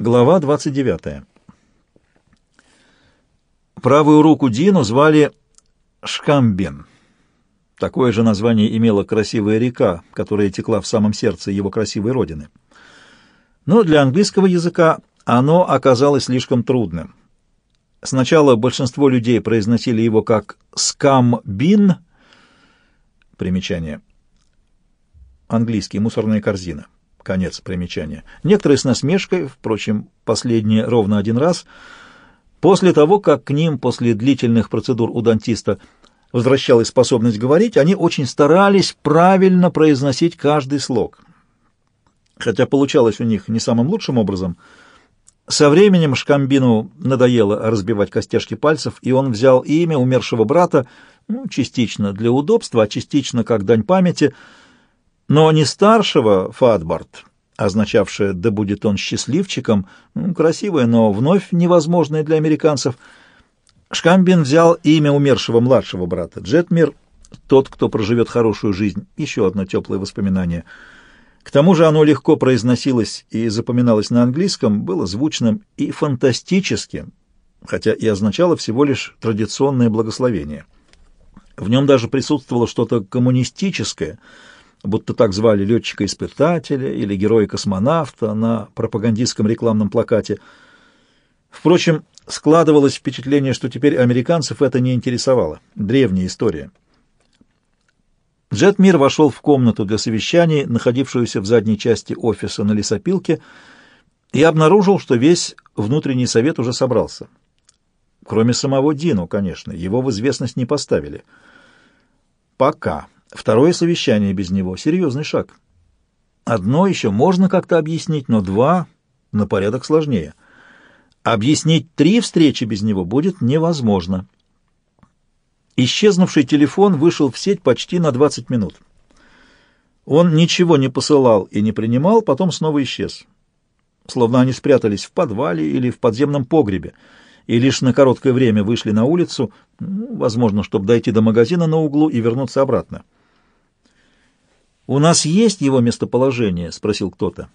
Глава 29. Правую руку Дину звали Шкамбен. Такое же название имела красивая река, которая текла в самом сердце его красивой родины. Но для английского языка оно оказалось слишком трудным. Сначала большинство людей произносили его как «скамбин», примечание, английский, мусорная корзина, конец примечания. Некоторые с насмешкой, впрочем, последние ровно один раз, после того, как к ним после длительных процедур у дантиста возвращалась способность говорить, они очень старались правильно произносить каждый слог. Хотя получалось у них не самым лучшим образом – со временем Шкамбину надоело разбивать костяшки пальцев, и он взял имя умершего брата, ну, частично для удобства, а частично как дань памяти, но не старшего Фатбарт, означавшее «да будет он счастливчиком», ну, красивое, но вновь невозможное для американцев. Шкамбин взял имя умершего младшего брата, Джетмир, тот, кто проживет хорошую жизнь, еще одно теплое воспоминание — к тому же оно легко произносилось и запоминалось на английском, было звучным и фантастическим, хотя и означало всего лишь традиционное благословение. В нем даже присутствовало что-то коммунистическое, будто так звали летчика-испытателя или героя-космонавта на пропагандистском рекламном плакате. Впрочем, складывалось впечатление, что теперь американцев это не интересовало. Древняя история. Джет Мир вошел в комнату для совещаний, находившуюся в задней части офиса на лесопилке, и обнаружил, что весь внутренний совет уже собрался. Кроме самого Дину, конечно, его в известность не поставили. Пока. Второе совещание без него — серьезный шаг. Одно еще можно как-то объяснить, но два — на порядок сложнее. Объяснить три встречи без него будет невозможно. Исчезнувший телефон вышел в сеть почти на 20 минут. Он ничего не посылал и не принимал, потом снова исчез. Словно они спрятались в подвале или в подземном погребе, и лишь на короткое время вышли на улицу, ну, возможно, чтобы дойти до магазина на углу и вернуться обратно. «У нас есть его местоположение?» — спросил кто-то.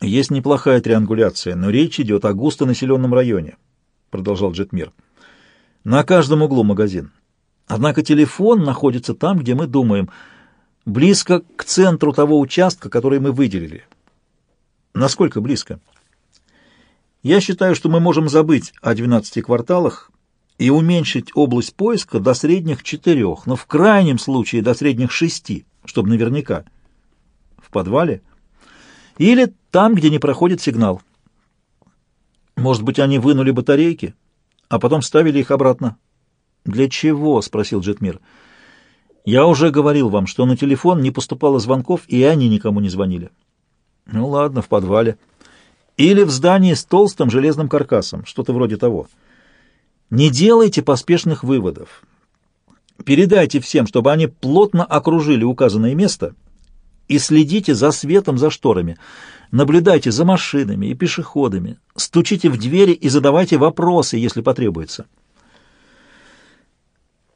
«Есть неплохая триангуляция, но речь идет о густонаселенном районе», — продолжал Джетмир. На каждом углу магазин. Однако телефон находится там, где мы думаем, близко к центру того участка, который мы выделили. Насколько близко? Я считаю, что мы можем забыть о 12 кварталах и уменьшить область поиска до средних четырех, но в крайнем случае до средних шести, чтобы наверняка. В подвале? Или там, где не проходит сигнал. Может быть, они вынули батарейки? а потом ставили их обратно. «Для чего?» — спросил Джетмир. «Я уже говорил вам, что на телефон не поступало звонков, и они никому не звонили». «Ну ладно, в подвале. Или в здании с толстым железным каркасом, что-то вроде того. Не делайте поспешных выводов. Передайте всем, чтобы они плотно окружили указанное место и следите за светом за шторами». Наблюдайте за машинами и пешеходами, стучите в двери и задавайте вопросы, если потребуется.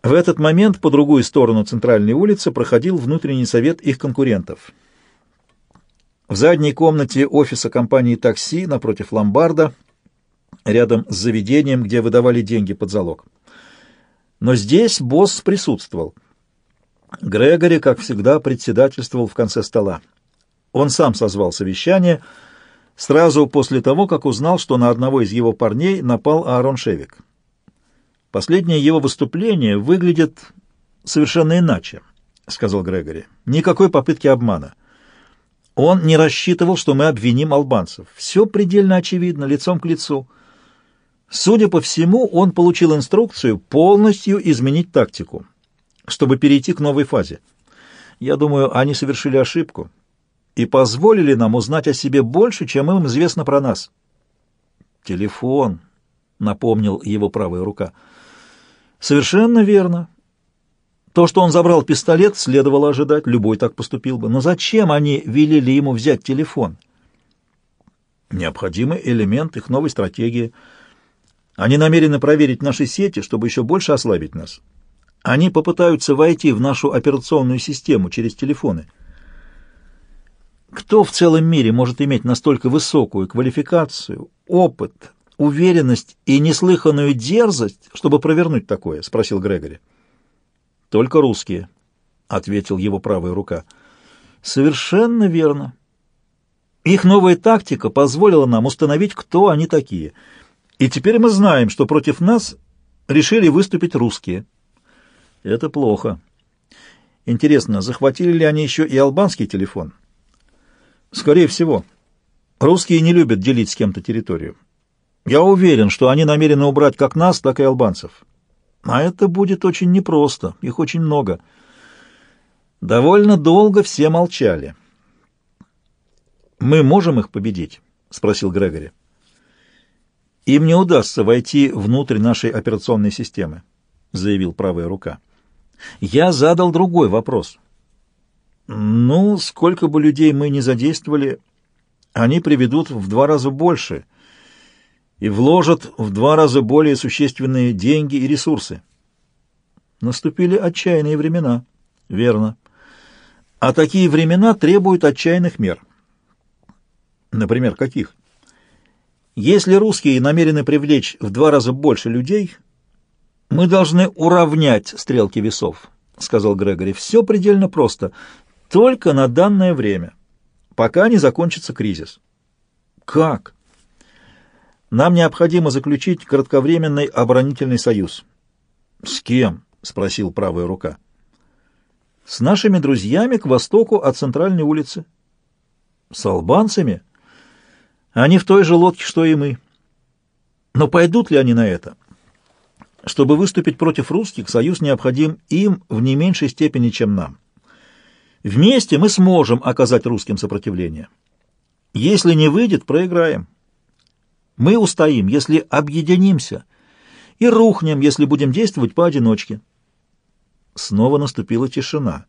В этот момент по другую сторону центральной улицы проходил внутренний совет их конкурентов. В задней комнате офиса компании «Такси» напротив ломбарда, рядом с заведением, где выдавали деньги под залог. Но здесь босс присутствовал. Грегори, как всегда, председательствовал в конце стола. Он сам созвал совещание сразу после того, как узнал, что на одного из его парней напал Аарон Шевик. Последнее его выступление выглядит совершенно иначе, сказал Грегори. Никакой попытки обмана. Он не рассчитывал, что мы обвиним албанцев. Все предельно очевидно, лицом к лицу. Судя по всему, он получил инструкцию полностью изменить тактику, чтобы перейти к новой фазе. Я думаю, они совершили ошибку и позволили нам узнать о себе больше, чем им известно про нас. «Телефон», — напомнил его правая рука. «Совершенно верно. То, что он забрал пистолет, следовало ожидать, любой так поступил бы. Но зачем они велели ему взять телефон?» «Необходимый элемент их новой стратегии. Они намерены проверить наши сети, чтобы еще больше ослабить нас. Они попытаются войти в нашу операционную систему через телефоны». Кто в целом мире может иметь настолько высокую квалификацию, опыт, уверенность и неслыханную дерзость, чтобы провернуть такое? — спросил Грегори. — Только русские, — ответил его правая рука. — Совершенно верно. Их новая тактика позволила нам установить, кто они такие. И теперь мы знаем, что против нас решили выступить русские. Это плохо. Интересно, захватили ли они еще и албанский телефон? Скорее всего. Русские не любят делить с кем-то территорию. Я уверен, что они намерены убрать как нас, так и албанцев. А это будет очень непросто, их очень много. Довольно долго все молчали. «Мы можем их победить?» — спросил Грегори. «Им не удастся войти внутрь нашей операционной системы», — заявил правая рука. «Я задал другой вопрос. Ну, сколько бы людей мы ни задействовали, они приведут в два раза больше и вложат в два раза более существенные деньги и ресурсы. Наступили отчаянные времена. Верно. А такие времена требуют отчаянных мер. Например, каких? Если русские намерены привлечь в два раза больше людей, мы должны уравнять стрелки весов, сказал Грегори. Все предельно просто, только на данное время, пока не закончится кризис. Как? Нам необходимо заключить кратковременный оборонительный союз. С кем? спросил правая рука. С нашими друзьями к востоку от центральной улицы. С албанцами? Они в той же лодке, что и мы. Но пойдут ли они на это? Чтобы выступить против русских, союз необходим им в не меньшей степени, чем нам. Вместе мы сможем оказать русским сопротивление. Если не выйдет, проиграем. Мы устоим, если объединимся, и рухнем, если будем действовать поодиночке. Снова наступила тишина.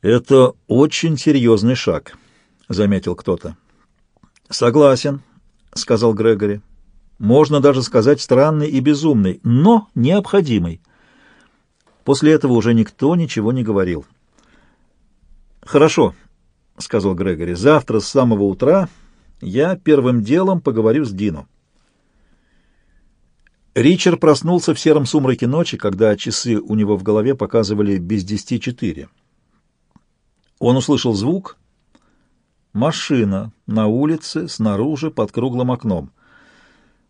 «Это очень серьезный шаг», — заметил кто-то. «Согласен», — сказал Грегори. «Можно даже сказать странный и безумный, но необходимый». После этого уже никто ничего не говорил. «Хорошо», — сказал Грегори. «Завтра с самого утра я первым делом поговорю с Дино». Ричард проснулся в сером сумраке ночи, когда часы у него в голове показывали без десяти четыре. Он услышал звук — Машина на улице, снаружи, под круглым окном.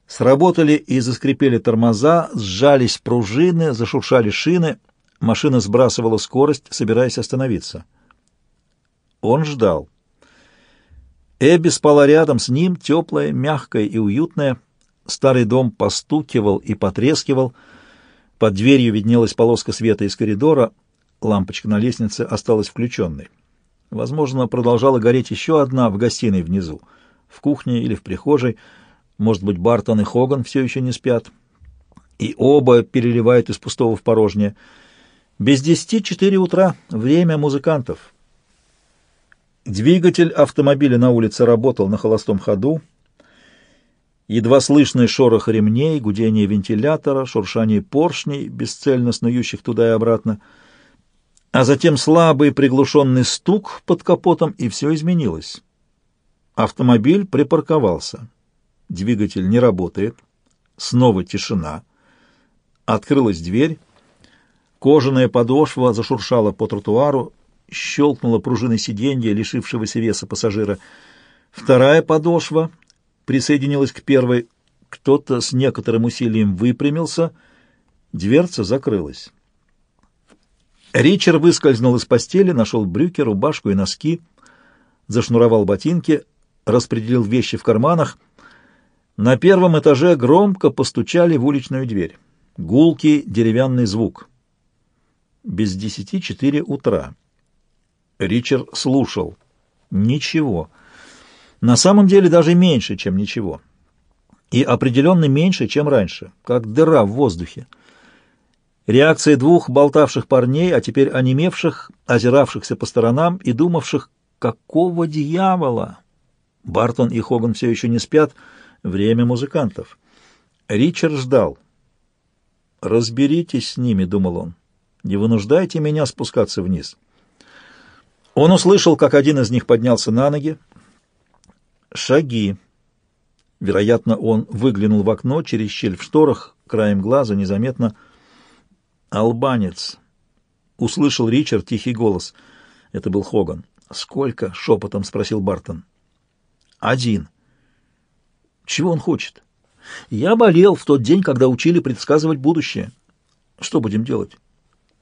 Сработали и заскрипели тормоза, сжались пружины, зашуршали шины. Машина сбрасывала скорость, собираясь остановиться. Он ждал. Эбби спала рядом с ним, теплая, мягкая и уютная. Старый дом постукивал и потрескивал. Под дверью виднелась полоска света из коридора. Лампочка на лестнице осталась включенной. Возможно, продолжала гореть еще одна в гостиной внизу, в кухне или в прихожей. Может быть, Бартон и Хоган все еще не спят. И оба переливают из пустого в порожнее. Без десяти четыре утра. Время музыкантов. Двигатель автомобиля на улице работал на холостом ходу. Едва слышный шорох ремней, гудение вентилятора, шуршание поршней, бесцельно снующих туда и обратно — а затем слабый приглушенный стук под капотом, и все изменилось. Автомобиль припарковался. Двигатель не работает. Снова тишина. Открылась дверь. Кожаная подошва зашуршала по тротуару, щелкнула пружины сиденья, лишившегося веса пассажира. Вторая подошва присоединилась к первой. Кто-то с некоторым усилием выпрямился. Дверца закрылась. Ричард выскользнул из постели, нашел брюки, рубашку и носки, зашнуровал ботинки, распределил вещи в карманах. На первом этаже громко постучали в уличную дверь. Гулкий деревянный звук. Без десяти четыре утра. Ричард слушал. Ничего. На самом деле даже меньше, чем ничего. И определенно меньше, чем раньше, как дыра в воздухе. Реакция двух болтавших парней, а теперь онемевших, озиравшихся по сторонам и думавших, какого дьявола? Бартон и Хоган все еще не спят, время музыкантов. Ричард ждал. «Разберитесь с ними», — думал он. «Не вынуждайте меня спускаться вниз». Он услышал, как один из них поднялся на ноги. Шаги. Вероятно, он выглянул в окно через щель в шторах, краем глаза, незаметно. «Албанец!» — услышал Ричард тихий голос. Это был Хоган. «Сколько?» — шепотом спросил Бартон. «Один». «Чего он хочет?» «Я болел в тот день, когда учили предсказывать будущее. Что будем делать?»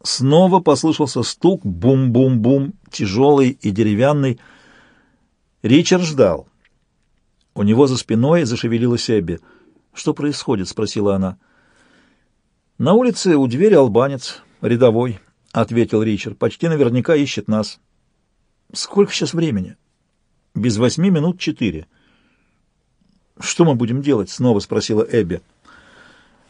Снова послышался стук, бум-бум-бум, тяжелый и деревянный. Ричард ждал. У него за спиной зашевелилась Эбби. «Что происходит?» — спросила она. «На улице у двери албанец, рядовой», — ответил Ричард. «Почти наверняка ищет нас». «Сколько сейчас времени?» «Без восьми минут четыре». «Что мы будем делать?» — снова спросила Эбби.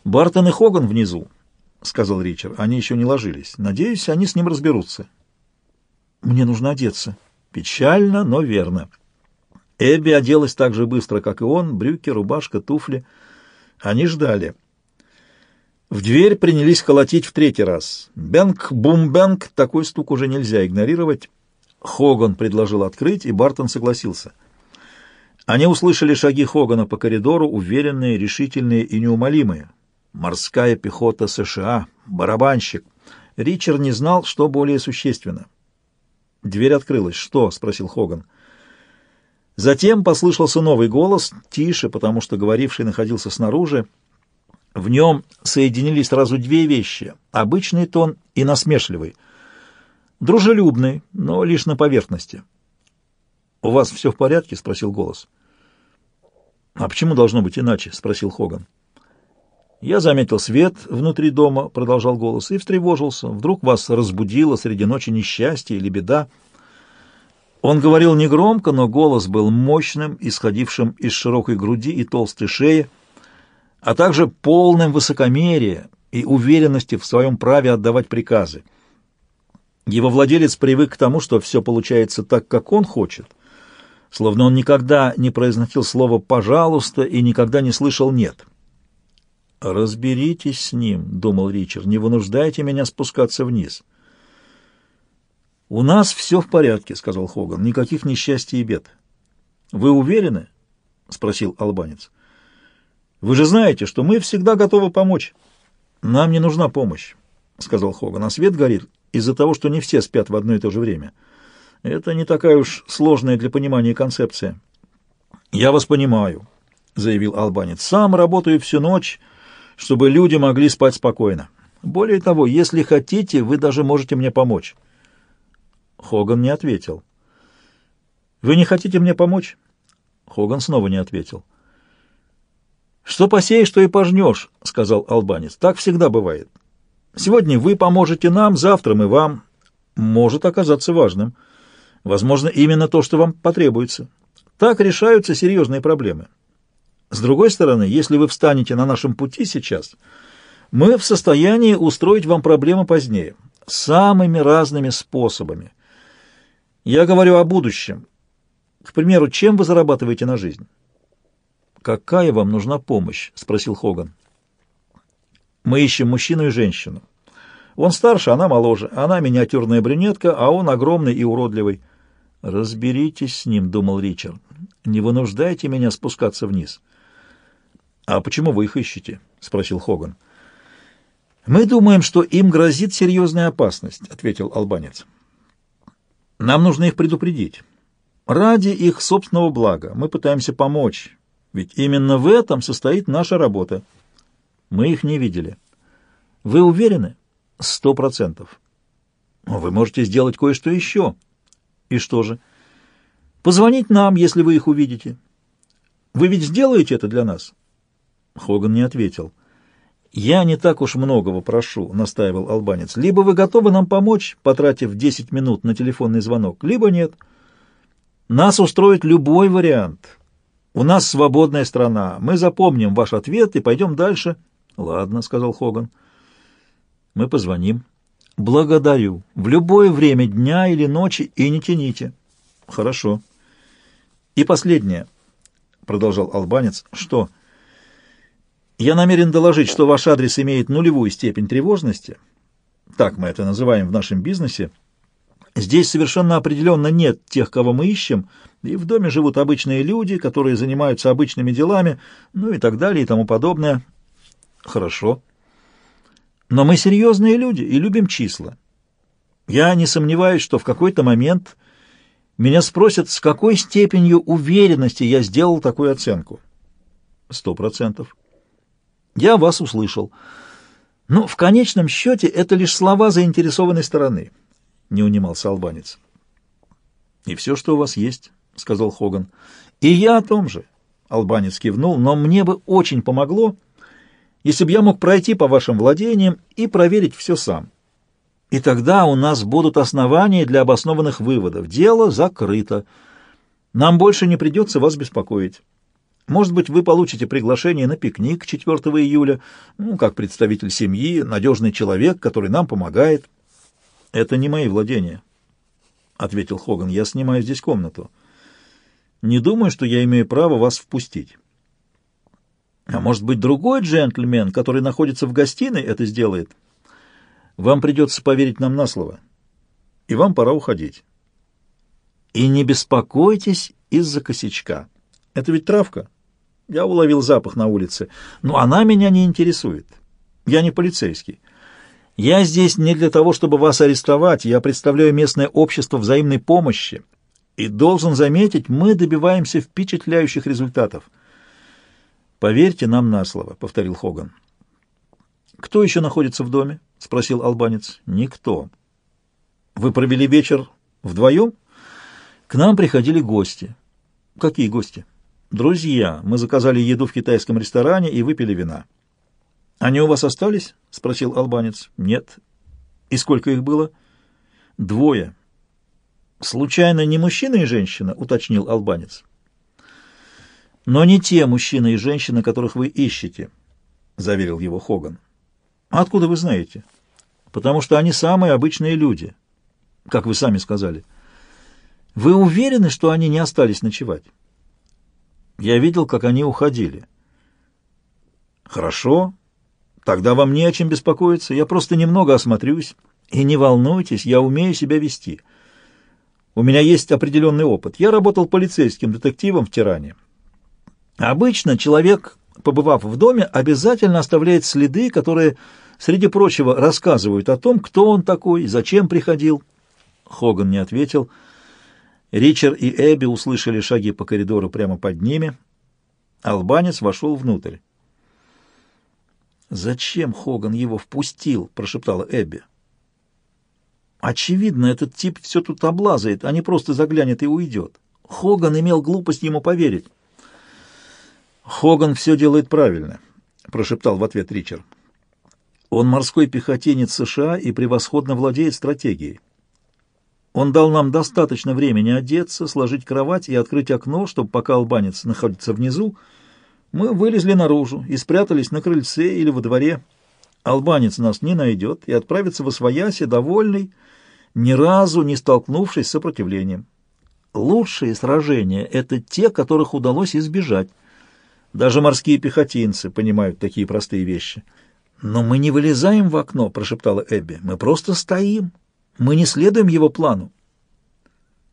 «Бартон и Хоган внизу. — сказал Ричард. «Они еще не ложились. Надеюсь, они с ним разберутся». «Мне нужно одеться». Печально, но верно. Эбби оделась так же быстро, как и он, брюки, рубашка, туфли. Они ждали. В дверь принялись колотить в третий раз. Бэнк-бум-бэнк, такой стук уже нельзя игнорировать. Хоган предложил открыть, и Бартон согласился. Они услышали шаги Хогана по коридору, уверенные, решительные и неумолимые. Морская пехота США, барабанщик. Ричард не знал, что более существенно. Дверь открылась. «Что?» — спросил Хоган. Затем послышался новый голос, тише, потому что говоривший находился снаружи. В нем соединились сразу две вещи — обычный тон и насмешливый. Дружелюбный, но лишь на поверхности. «У вас все в порядке?» — спросил голос. «А почему должно быть иначе?» — спросил Хоган. «Я заметил свет внутри дома», — продолжал голос, — «и встревожился. Вдруг вас разбудило среди ночи несчастье или беда?» Он говорил негромко, но голос был мощным, исходившим из широкой груди и толстой шеи, а также полным высокомерия и уверенности в своем праве отдавать приказы. Его владелец привык к тому, что все получается так, как он хочет, словно он никогда не произносил слово «пожалуйста» и никогда не слышал «нет». «Разберитесь с ним», — думал Ричард, — «не вынуждайте меня спускаться вниз». «У нас все в порядке», — сказал Хоган, — «никаких несчастий и бед». «Вы уверены?» — спросил албанец. «Вы же знаете, что мы всегда готовы помочь». «Нам не нужна помощь», — сказал Хоган, — «а свет горит из-за того, что не все спят в одно и то же время. Это не такая уж сложная для понимания концепция». «Я вас понимаю», — заявил албанец. «Сам работаю всю ночь» чтобы люди могли спать спокойно. Более того, если хотите, вы даже можете мне помочь». Хоган не ответил. «Вы не хотите мне помочь?» Хоган снова не ответил. «Что посеешь, что и пожнешь», — сказал албанец. «Так всегда бывает. Сегодня вы поможете нам, завтра мы вам. Может оказаться важным. Возможно, именно то, что вам потребуется. Так решаются серьезные проблемы. С другой стороны, если вы встанете на нашем пути сейчас, мы в состоянии устроить вам проблемы позднее, самыми разными способами. Я говорю о будущем. К примеру, чем вы зарабатываете на жизнь? «Какая вам нужна помощь?» — спросил Хоган. «Мы ищем мужчину и женщину. Он старше, она моложе. Она миниатюрная брюнетка, а он огромный и уродливый». «Разберитесь с ним», — думал Ричард. «Не вынуждайте меня спускаться вниз». «А почему вы их ищете?» — спросил Хоган. «Мы думаем, что им грозит серьезная опасность», — ответил албанец. «Нам нужно их предупредить. Ради их собственного блага мы пытаемся помочь, ведь именно в этом состоит наша работа. Мы их не видели. Вы уверены?» «Сто процентов». «Вы можете сделать кое-что еще». «И что же?» «Позвонить нам, если вы их увидите. Вы ведь сделаете это для нас?» Хоган не ответил. «Я не так уж многого прошу», — настаивал албанец. «Либо вы готовы нам помочь, потратив 10 минут на телефонный звонок, либо нет. Нас устроит любой вариант. У нас свободная страна. Мы запомним ваш ответ и пойдем дальше». «Ладно», — сказал Хоган. «Мы позвоним». «Благодарю. В любое время дня или ночи и не тяните». «Хорошо». «И последнее», — продолжал албанец. «Что?» Я намерен доложить, что ваш адрес имеет нулевую степень тревожности, так мы это называем в нашем бизнесе, Здесь совершенно определенно нет тех, кого мы ищем, и в доме живут обычные люди, которые занимаются обычными делами, ну и так далее и тому подобное. Хорошо. Но мы серьезные люди и любим числа. Я не сомневаюсь, что в какой-то момент меня спросят, с какой степенью уверенности я сделал такую оценку. Сто процентов. Я вас услышал. Но в конечном счете это лишь слова заинтересованной стороны, не унимался албанец. И все, что у вас есть, сказал Хоган. И я о том же, албанец кивнул, но мне бы очень помогло, если бы я мог пройти по вашим владениям и проверить все сам. И тогда у нас будут основания для обоснованных выводов. Дело закрыто. Нам больше не придется вас беспокоить. Может быть, вы получите приглашение на пикник 4 июля, ну, как представитель семьи, надежный человек, который нам помогает. Это не мои владения, — ответил Хоган. Я снимаю здесь комнату. Не думаю, что я имею право вас впустить. А может быть, другой джентльмен, который находится в гостиной, это сделает? Вам придется поверить нам на слово. И вам пора уходить. И не беспокойтесь из-за косячка. Это ведь травка. Я уловил запах на улице. Но она меня не интересует. Я не полицейский. Я здесь не для того, чтобы вас арестовать. Я представляю местное общество взаимной помощи. И должен заметить, мы добиваемся впечатляющих результатов. «Поверьте нам на слово», — повторил Хоган. «Кто еще находится в доме?» — спросил албанец. «Никто». «Вы провели вечер вдвоем?» «К нам приходили гости». «Какие гости?» «Друзья. Мы заказали еду в китайском ресторане и выпили вина». «Они у вас остались?» — спросил албанец. «Нет». «И сколько их было?» «Двое». «Случайно не мужчина и женщина?» — уточнил албанец. «Но не те мужчины и женщины, которых вы ищете», — заверил его Хоган. «Откуда вы знаете?» «Потому что они самые обычные люди, как вы сами сказали. Вы уверены, что они не остались ночевать?» Я видел, как они уходили. Хорошо. Тогда вам не о чем беспокоиться. Я просто немного осмотрюсь. И не волнуйтесь, я умею себя вести. У меня есть определенный опыт. Я работал полицейским детективом в Тиране. Обычно человек, побывав в доме, обязательно оставляет следы, которые, среди прочего, рассказывают о том, кто он такой, зачем приходил. Хоган не ответил. Ричард и Эбби услышали шаги по коридору прямо под ними. Албанец вошел внутрь. «Зачем Хоган его впустил?» — прошептала Эбби. «Очевидно, этот тип все тут облазает, а не просто заглянет и уйдет. Хоган имел глупость ему поверить». «Хоган все делает правильно», — прошептал в ответ Ричард. «Он морской пехотинец США и превосходно владеет стратегией. Он дал нам достаточно времени одеться, сложить кровать и открыть окно, чтобы пока албанец находится внизу, мы вылезли наружу и спрятались на крыльце или во дворе. Албанец нас не найдет и отправится в освояси, довольный, ни разу не столкнувшись с сопротивлением. Лучшие сражения — это те, которых удалось избежать. Даже морские пехотинцы понимают такие простые вещи. «Но мы не вылезаем в окно», — прошептала Эбби. «Мы просто стоим». Мы не следуем его плану.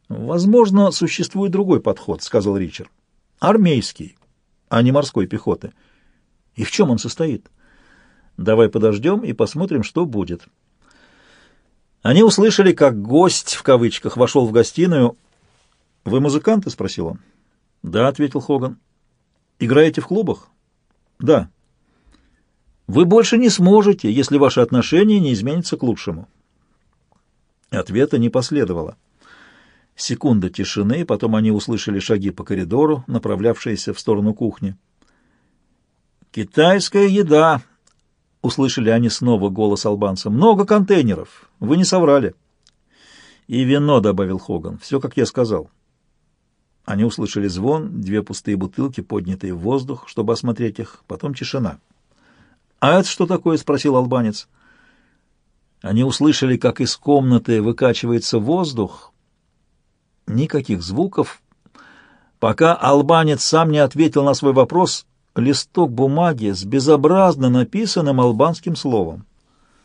Возможно, существует другой подход, сказал Ричард. Армейский, а не морской пехоты. И в чем он состоит? Давай подождем и посмотрим, что будет. Они услышали, как гость, в кавычках, вошел в гостиную. «Вы музыканты?» — спросил он. «Да», — ответил Хоган. «Играете в клубах?» «Да». «Вы больше не сможете, если ваши отношения не изменятся к лучшему». Ответа не последовало. Секунда тишины, потом они услышали шаги по коридору, направлявшиеся в сторону кухни. «Китайская еда!» — услышали они снова голос албанца. «Много контейнеров! Вы не соврали!» «И вино», — добавил Хоган. «Все, как я сказал». Они услышали звон, две пустые бутылки, поднятые в воздух, чтобы осмотреть их, потом тишина. «А это что такое?» — спросил албанец. Они услышали, как из комнаты выкачивается воздух. Никаких звуков. Пока албанец сам не ответил на свой вопрос, листок бумаги с безобразно написанным албанским словом.